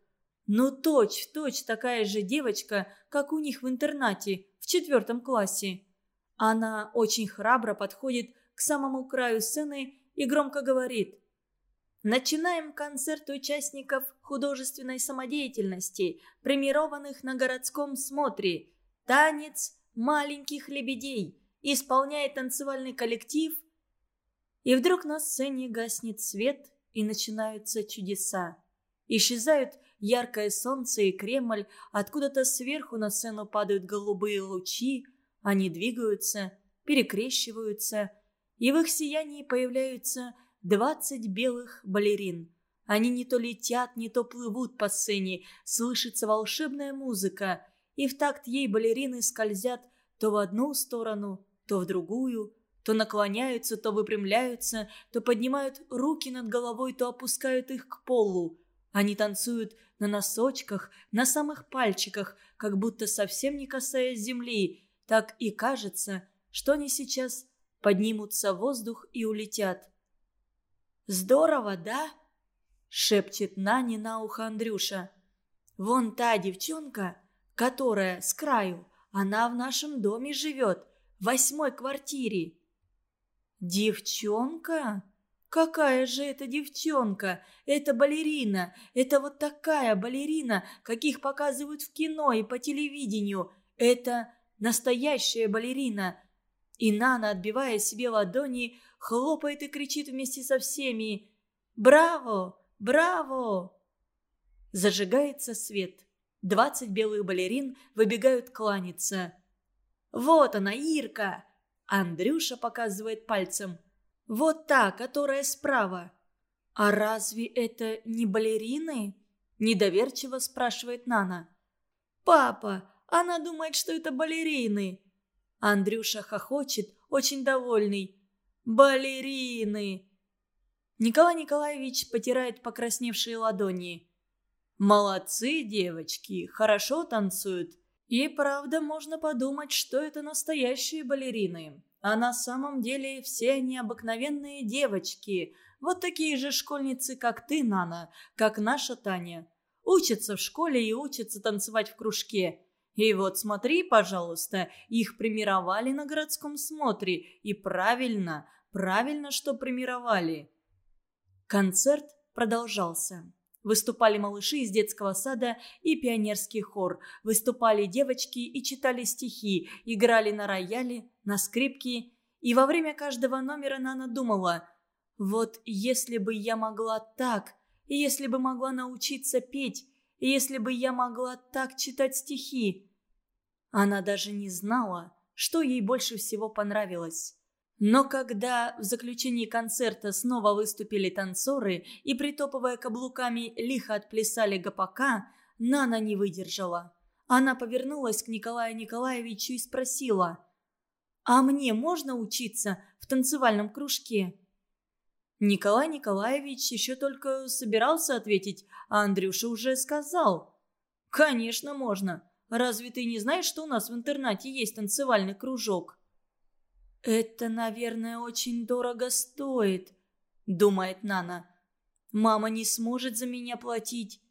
Ну, точь-в-точь такая же девочка, как у них в интернате, в четвертом классе. Она очень храбро подходит к самому краю сцены и громко говорит. Начинаем концерт участников художественной самодеятельности, премированных на городском смотре. Танец маленьких лебедей. Исполняет танцевальный коллектив. И вдруг на сцене гаснет свет, и начинаются чудеса. Исчезают яркое солнце и Кремль, откуда-то сверху на сцену падают голубые лучи, они двигаются, перекрещиваются, и в их сиянии появляются двадцать белых балерин. Они не то летят, не то плывут по сцене, слышится волшебная музыка, и в такт ей балерины скользят то в одну сторону, то в другую, то наклоняются, то выпрямляются, то поднимают руки над головой, то опускают их к полу. Они танцуют на носочках, на самых пальчиках, как будто совсем не касаясь земли. Так и кажется, что они сейчас поднимутся в воздух и улетят. «Здорово, да?» — шепчет Нани на ухо Андрюша. «Вон та девчонка, которая с краю, она в нашем доме живет, в восьмой квартире». «Девчонка?» Какая же это девчонка? Это балерина. Это вот такая балерина, каких показывают в кино и по телевидению. Это настоящая балерина. И Нана, отбивая себе ладони, хлопает и кричит вместе со всеми. «Браво! Браво!» Зажигается свет. Двадцать белых балерин выбегают кланяться. «Вот она, Ирка!» Андрюша показывает пальцем. Вот та, которая справа. А разве это не балерины? Недоверчиво спрашивает Нана. Папа, она думает, что это балерины. Андрюша хохочет, очень довольный. Балерины! Николай Николаевич потирает покрасневшие ладони. «Молодцы, девочки, хорошо танцуют. И правда можно подумать, что это настоящие балерины. А на самом деле все они обыкновенные девочки. Вот такие же школьницы, как ты, Нана, как наша Таня. Учатся в школе и учатся танцевать в кружке. И вот смотри, пожалуйста, их примировали на городском смотре. И правильно, правильно, что примировали. Концерт продолжался. Выступали малыши из детского сада и пионерский хор. Выступали девочки и читали стихи, играли на рояле, на скрипке. И во время каждого номера Нана думала, «Вот если бы я могла так, если бы могла научиться петь, если бы я могла так читать стихи». Она даже не знала, что ей больше всего понравилось. Но когда в заключении концерта снова выступили танцоры и, притопывая каблуками, лихо отплясали гопака, Нана не выдержала. Она повернулась к Николаю Николаевичу и спросила, «А мне можно учиться в танцевальном кружке?» Николай Николаевич еще только собирался ответить, а Андрюша уже сказал. «Конечно, можно. Разве ты не знаешь, что у нас в интернате есть танцевальный кружок?» «Это, наверное, очень дорого стоит», — думает Нана. «Мама не сможет за меня платить».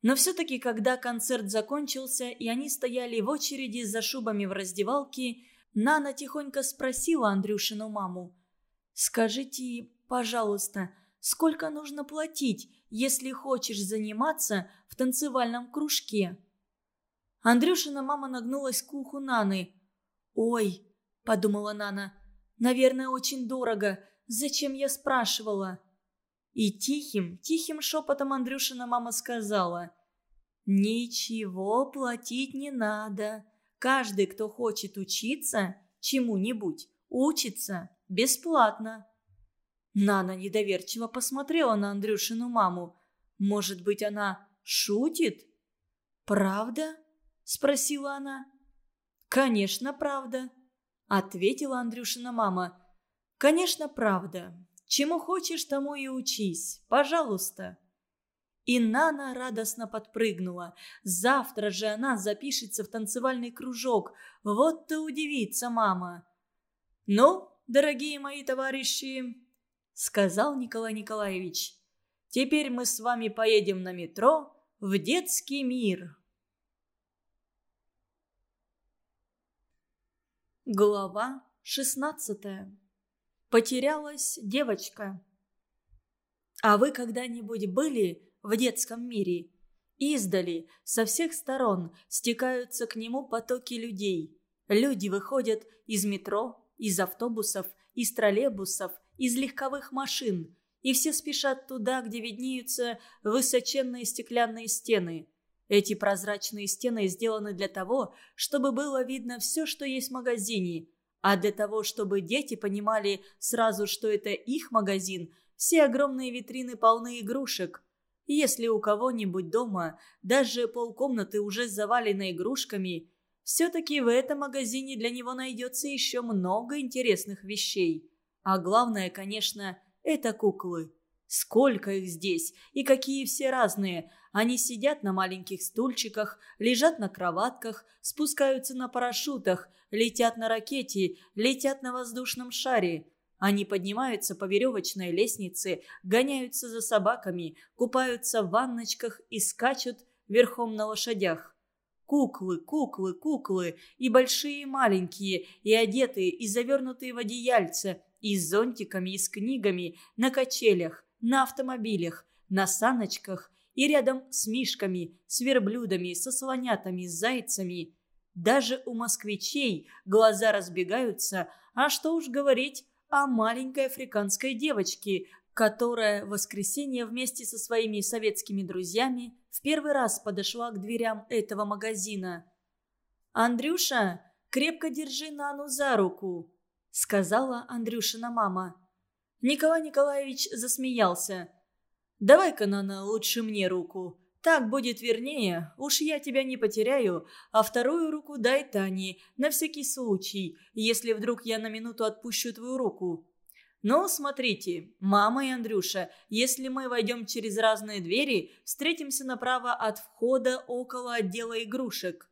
Но все-таки, когда концерт закончился, и они стояли в очереди за шубами в раздевалке, Нана тихонько спросила Андрюшину маму. «Скажите, пожалуйста, сколько нужно платить, если хочешь заниматься в танцевальном кружке?» Андрюшина мама нагнулась к уху Наны. «Ой, – подумала Нана. «Наверное, очень дорого. Зачем я спрашивала?» И тихим, тихим шепотом Андрюшина мама сказала. «Ничего платить не надо. Каждый, кто хочет учиться чему-нибудь, учится бесплатно». Нана недоверчиво посмотрела на Андрюшину маму. «Может быть, она шутит?» «Правда?» – спросила она. «Конечно, правда», Ответила Андрюшина мама. «Конечно, правда. Чему хочешь, тому и учись. Пожалуйста». И Нана радостно подпрыгнула. Завтра же она запишется в танцевальный кружок. Вот-то удивится мама. «Ну, дорогие мои товарищи», — сказал Николай Николаевич, «теперь мы с вами поедем на метро, в детский мир. Глава шестнадцатая. Потерялась девочка. А вы когда-нибудь были в детском мире? Издали, со всех сторон, стекаются к нему потоки людей. Люди выходят из метро, из автобусов, из троллейбусов, из легковых машин. И все спешат туда, где виднеются высоченные стеклянные стены. Эти прозрачные стены сделаны для того, чтобы было видно все, что есть в магазине – а для того, чтобы дети понимали сразу, что это их магазин, все огромные витрины полны игрушек. Если у кого-нибудь дома даже полкомнаты уже завалены игрушками, все-таки в этом магазине для него найдется еще много интересных вещей. А главное, конечно, это куклы. Сколько их здесь, и какие все разные. Они сидят на маленьких стульчиках, лежат на кроватках, спускаются на парашютах, летят на ракете, летят на воздушном шаре. Они поднимаются по веревочной лестнице, гоняются за собаками, купаются в ванночках и скачут верхом на лошадях. Куклы, куклы, куклы, и большие, и маленькие, и одетые, и завернутые в одеяльца, и с зонтиками, и с книгами, на качелях, на автомобилях, на саночках и рядом с мишками, с верблюдами, со слонятами, с зайцами. Даже у москвичей глаза разбегаются, а что уж говорить о маленькой африканской девочке, которая в воскресенье вместе со своими советскими друзьями в первый раз подошла к дверям этого магазина. «Андрюша, крепко держи Нану за руку», — сказала Андрюшина мама. Николай Николаевич засмеялся. «Давай-ка, Нана, лучше мне руку. Так будет вернее. Уж я тебя не потеряю, а вторую руку дай Тане, на всякий случай, если вдруг я на минуту отпущу твою руку». «Ну, смотрите, мама и Андрюша, если мы войдем через разные двери, встретимся направо от входа около отдела игрушек».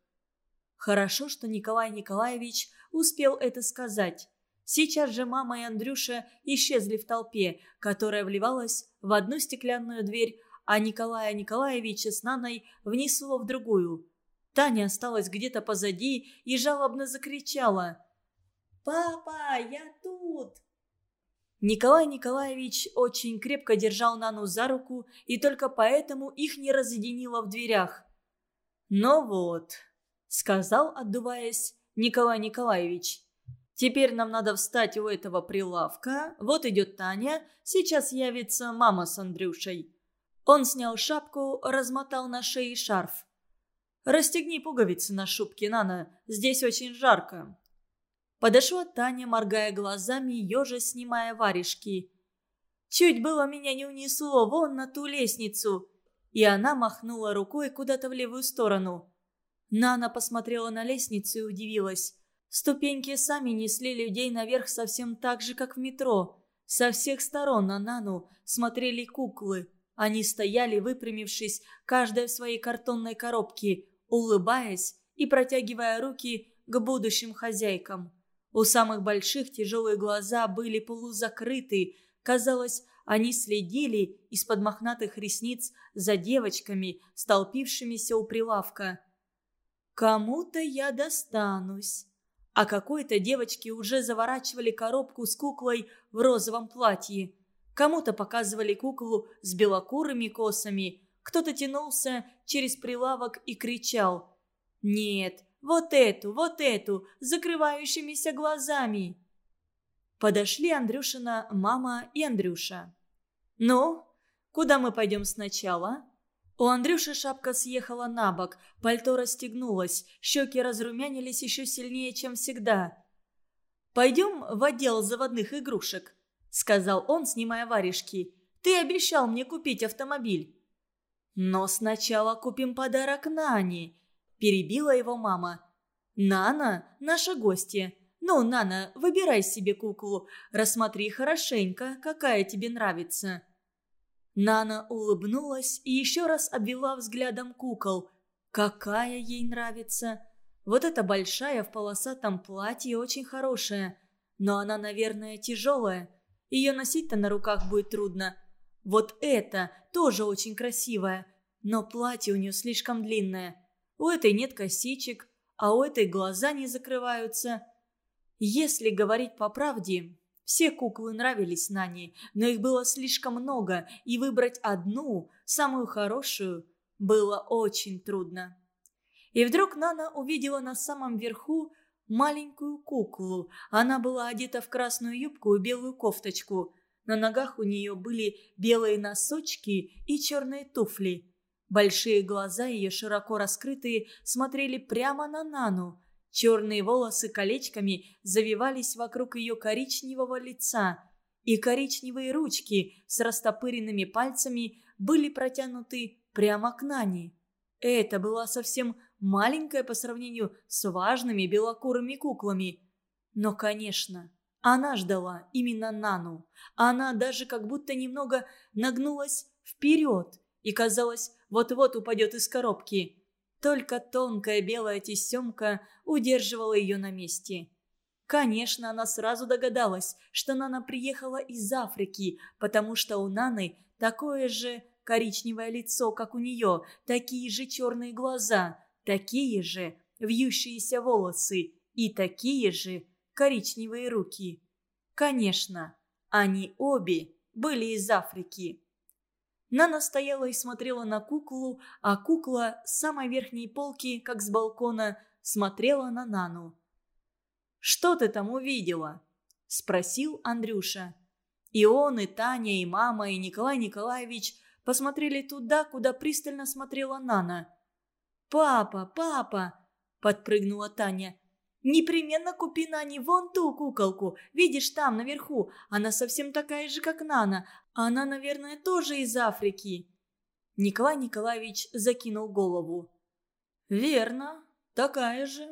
Хорошо, что Николай Николаевич успел это сказать. Сейчас же мама и Андрюша исчезли в толпе, которая вливалась в одну стеклянную дверь, а Николая Николаевича с Наной внесло в другую. Таня осталась где-то позади и жалобно закричала. «Папа, я тут!» Николай Николаевич очень крепко держал Нану за руку, и только поэтому их не разъединило в дверях. «Ну вот», — сказал, отдуваясь, Николай Николаевич, Теперь нам надо встать у этого прилавка. Вот идет Таня. Сейчас явится мама с Андрюшей». Он снял шапку, размотал на шее шарф. «Расстегни пуговицы на шубке, Нана. Здесь очень жарко». Подошла Таня, моргая глазами, ежа снимая варежки. «Чуть было меня не унесло вон на ту лестницу!» И она махнула рукой куда-то в левую сторону. Нана посмотрела на лестницу и удивилась. Ступеньки сами несли людей наверх совсем так же, как в метро. Со всех сторон на Нану смотрели куклы. Они стояли, выпрямившись, каждая в своей картонной коробке, улыбаясь и протягивая руки к будущим хозяйкам. У самых больших тяжелые глаза были полузакрыты. Казалось, они следили из-под мохнатых ресниц за девочками, столпившимися у прилавка. «Кому-то я достанусь», а какой-то девочки уже заворачивали коробку с куклой в розовом платье. Кому-то показывали куклу с белокурыми косами, кто-то тянулся через прилавок и кричал «Нет, вот эту, вот эту, закрывающимися глазами!» Подошли Андрюшина мама и Андрюша. «Ну, куда мы пойдем сначала?» У Андрюши шапка съехала на бок, пальто расстегнулось, щеки разрумянились еще сильнее, чем всегда. «Пойдем в отдел заводных игрушек», — сказал он, снимая варежки. «Ты обещал мне купить автомобиль». «Но сначала купим подарок Нане», — перебила его мама. «Нана — наша гостья. Ну, Нана, выбирай себе куклу, рассмотри хорошенько, какая тебе нравится». Нана улыбнулась и еще раз обвела взглядом кукол. Какая ей нравится! Вот эта большая в полосатом платье очень хорошая, но она, наверное, тяжелая. Ее носить-то на руках будет трудно. Вот это тоже очень красивая. но платье у нее слишком длинное. У этой нет косичек, а у этой глаза не закрываются. Если говорить по правде, все куклы нравились Нане, но их было слишком много, и выбрать одну, самую хорошую, было очень трудно. И вдруг Нана увидела на самом верху маленькую куклу. Она была одета в красную юбку и белую кофточку. На ногах у нее были белые носочки и черные туфли. Большие глаза ее, широко раскрытые, смотрели прямо на Нану – Черные волосы колечками завивались вокруг ее коричневого лица, и коричневые ручки с растопыренными пальцами были протянуты прямо к Нане. Это была совсем маленькая по сравнению с важными белокурыми куклами. Но, конечно, она ждала именно Нану. Она даже как будто немного нагнулась вперед и, казалось, вот-вот упадет из коробки. Только тонкая белая тесемка удерживала ее на месте. Конечно, она сразу догадалась, что Нана приехала из Африки, потому что у Наны такое же коричневое лицо, как у нее, такие же черные глаза, такие же вьющиеся волосы и такие же коричневые руки. Конечно, они обе были из Африки. Нана стояла и смотрела на куклу, а кукла с самой верхней полки, как с балкона, смотрела на Нану. «Что ты там увидела?» – спросил Андрюша. И он, и Таня, и мама, и Николай Николаевич посмотрели туда, куда пристально смотрела Нана. «Папа, папа!» – подпрыгнула Таня. Непременно купи Нане вон ту куколку. Видишь, там, наверху. Она совсем такая же, как Нана. Она, наверное, тоже из Африки». Николай Николаевич закинул голову. «Верно, такая же.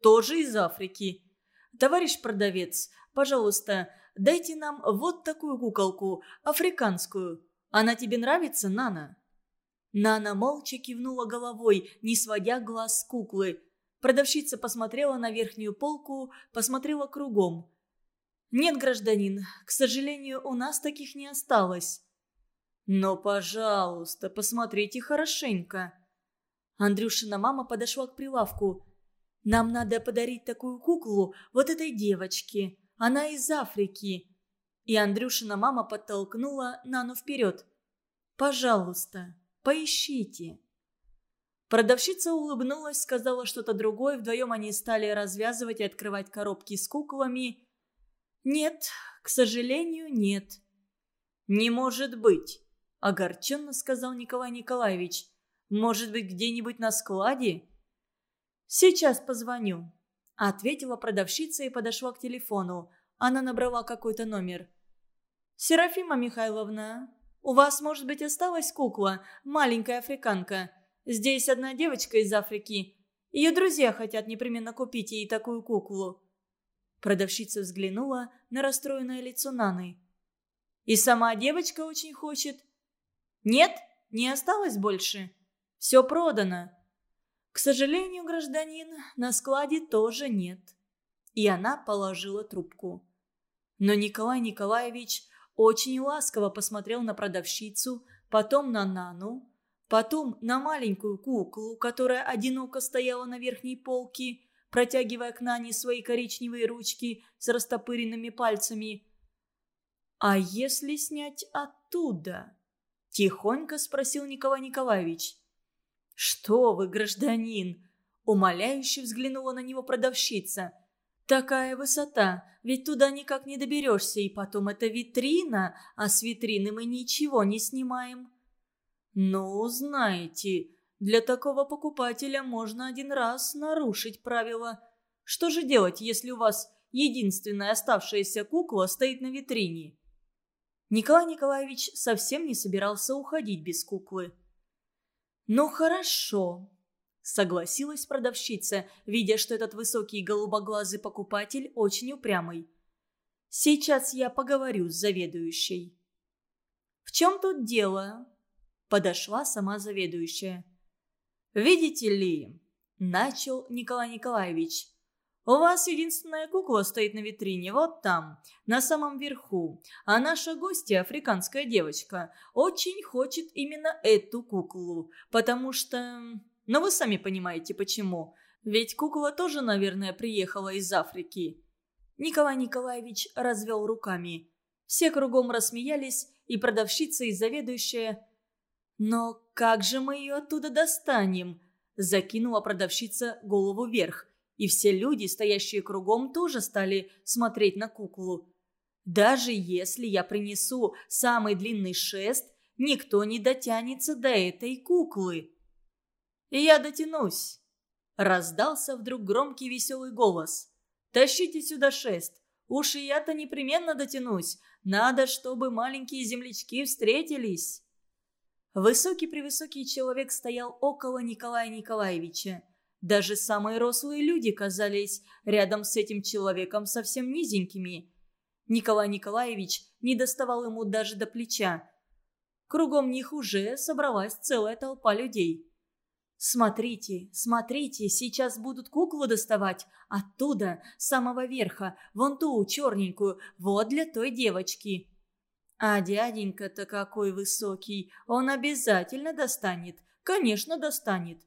Тоже из Африки. Товарищ продавец, пожалуйста, дайте нам вот такую куколку, африканскую. Она тебе нравится, Нана?» Нана молча кивнула головой, не сводя глаз с куклы. Продавщица посмотрела на верхнюю полку, посмотрела кругом. «Нет, гражданин, к сожалению, у нас таких не осталось». «Но, пожалуйста, посмотрите хорошенько». Андрюшина мама подошла к прилавку. «Нам надо подарить такую куклу вот этой девочке. Она из Африки». И Андрюшина мама подтолкнула Нану вперед. «Пожалуйста, поищите». Продавщица улыбнулась, сказала что-то другое, вдвоем они стали развязывать и открывать коробки с куклами. «Нет, к сожалению, нет». «Не может быть», – огорченно сказал Николай Николаевич. «Может быть, где-нибудь на складе?» «Сейчас позвоню», – ответила продавщица и подошла к телефону. Она набрала какой-то номер. «Серафима Михайловна, у вас, может быть, осталась кукла, маленькая африканка?» Здесь одна девочка из Африки. Ее друзья хотят непременно купить ей такую куклу». Продавщица взглянула на расстроенное лицо Наны. «И сама девочка очень хочет?» «Нет, не осталось больше. Все продано». «К сожалению, гражданин, на складе тоже нет». И она положила трубку. Но Николай Николаевич очень ласково посмотрел на продавщицу, потом на Нану, Потом на маленькую куклу, которая одиноко стояла на верхней полке, протягивая к Нане свои коричневые ручки с растопыренными пальцами. «А если снять оттуда?» – тихонько спросил Николай Николаевич. «Что вы, гражданин?» – умоляюще взглянула на него продавщица. «Такая высота, ведь туда никак не доберешься, и потом это витрина, а с витрины мы ничего не снимаем». «Ну, знаете, для такого покупателя можно один раз нарушить правила. Что же делать, если у вас единственная оставшаяся кукла стоит на витрине?» Николай Николаевич совсем не собирался уходить без куклы. «Ну хорошо», — согласилась продавщица, видя, что этот высокий голубоглазый покупатель очень упрямый. «Сейчас я поговорю с заведующей». «В чем тут дело?» подошла сама заведующая. «Видите ли», – начал Николай Николаевич, – У вас единственная кукла стоит на витрине, вот там, на самом верху. А наша гостья, африканская девочка, очень хочет именно эту куклу, потому что... Ну, вы сами понимаете, почему. Ведь кукла тоже, наверное, приехала из Африки». Николай Николаевич развел руками. Все кругом рассмеялись, и продавщица, и заведующая. «Но как же мы ее оттуда достанем?» Закинула продавщица голову вверх и все люди, стоящие кругом, тоже стали смотреть на куклу. Даже если я принесу самый длинный шест, никто не дотянется до этой куклы. Я дотянусь. Раздался вдруг громкий веселый голос. «Тащите сюда шест. Уж и я-то непременно дотянусь. Надо, чтобы маленькие землячки встретились». Высокий-превысокий человек стоял около Николая Николаевича. Даже самые рослые люди казались рядом с этим человеком совсем низенькими. Николай Николаевич не доставал ему даже до плеча. Кругом них уже собралась целая толпа людей. «Смотрите, смотрите, сейчас будут куклу доставать. Оттуда, с самого верха, вон ту, черненькую, вот для той девочки». А дяденька-то какой высокий, он обязательно достанет, конечно достанет.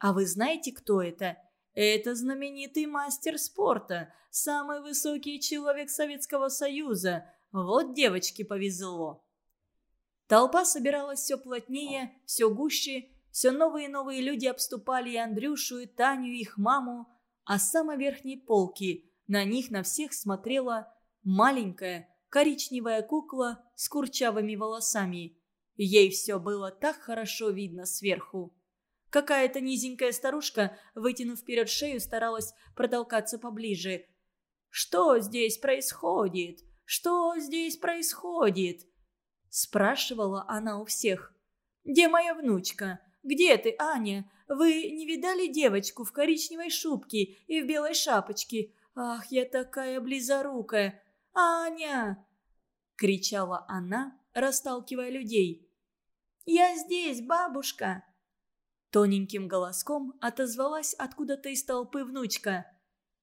А вы знаете, кто это? Это знаменитый мастер спорта, самый высокий человек Советского Союза. Вот девочке повезло. Толпа собиралась все плотнее, все гуще, все новые и новые люди обступали и Андрюшу, и Таню, и их маму, а с самой верхней полки на них на всех смотрела маленькая коричневая кукла с курчавыми волосами. Ей все было так хорошо видно сверху. Какая-то низенькая старушка, вытянув вперед шею, старалась протолкаться поближе. «Что здесь происходит? Что здесь происходит?» Спрашивала она у всех. «Где моя внучка? Где ты, Аня? Вы не видали девочку в коричневой шубке и в белой шапочке? Ах, я такая близорукая! Аня!» Кричала она, расталкивая людей. «Я здесь, бабушка!» Тоненьким голоском отозвалась откуда-то из толпы внучка.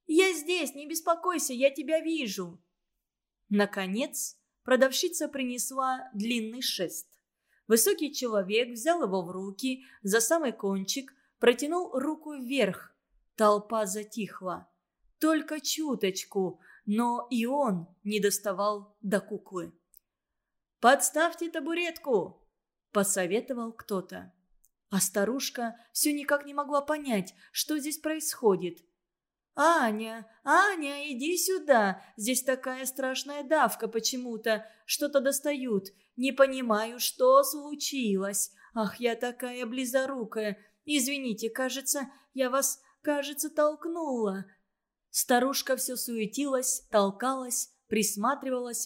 «Я здесь, не беспокойся, я тебя вижу!» Наконец, продавщица принесла длинный шест. Высокий человек взял его в руки, за самый кончик, протянул руку вверх. Толпа затихла. Только чуточку, но и он не доставал до куклы. «Подставьте табуретку!» – посоветовал кто-то. А старушка все никак не могла понять, что здесь происходит. «Аня, Аня, иди сюда! Здесь такая страшная давка почему-то. Что-то достают. Не понимаю, что случилось. Ах, я такая близорукая. Извините, кажется, я вас, кажется, толкнула». Старушка все суетилась, толкалась, присматривалась, вытягивала